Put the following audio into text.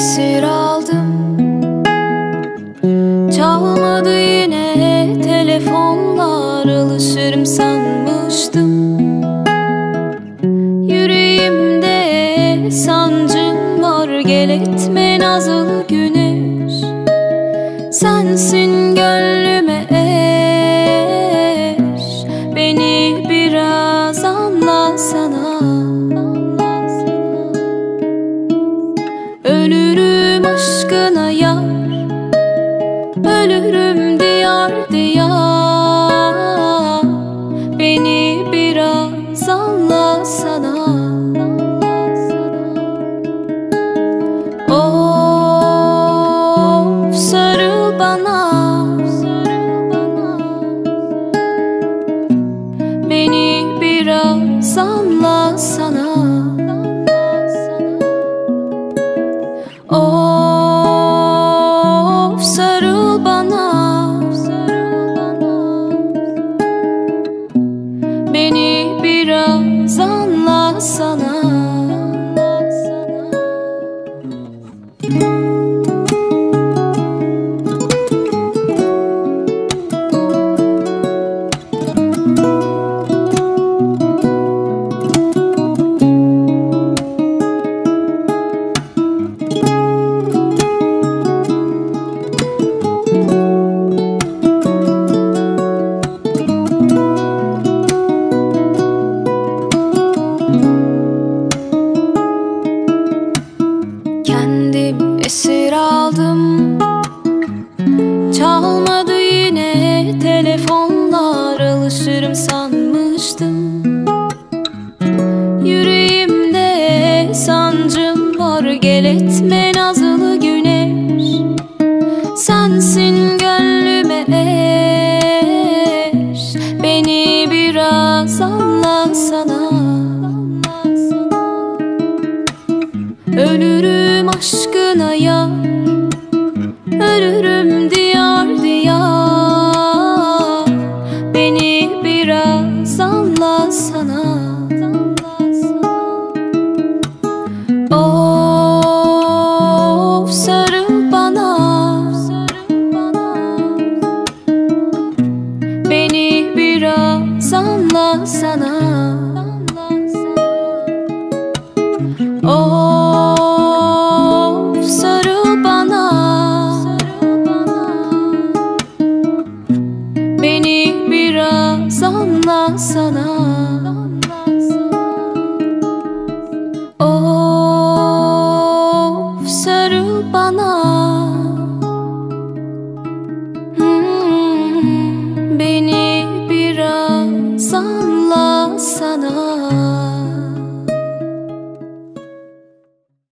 esir aldım. Çalmadı yine telefonlar alışırım sanmıştım. Yüreğimde sancım var gel etme nazlı güneş. Sensin gönlüme eş Beni biraz anlasana Ölürüm aşkına yar Ölürüm diyar diyar. Beni biraz anlasana. Of sarıl bana Beni biraz anlasana esir aldım. Çalmadı yine telefonlar Alışırım sanmıştım. Yüreğimde sancım var Gel etme nazlı güneş. Sensin gönlüme eş Beni biraz anlasana Ölürüm yar Ölürüm diyar diyar. Beni biraz anlasana. Of sarıl bana. Beni biraz anlasana. Of Beni biraz anlasana Of sarıl bana. Hmm, Beni biraz anlasana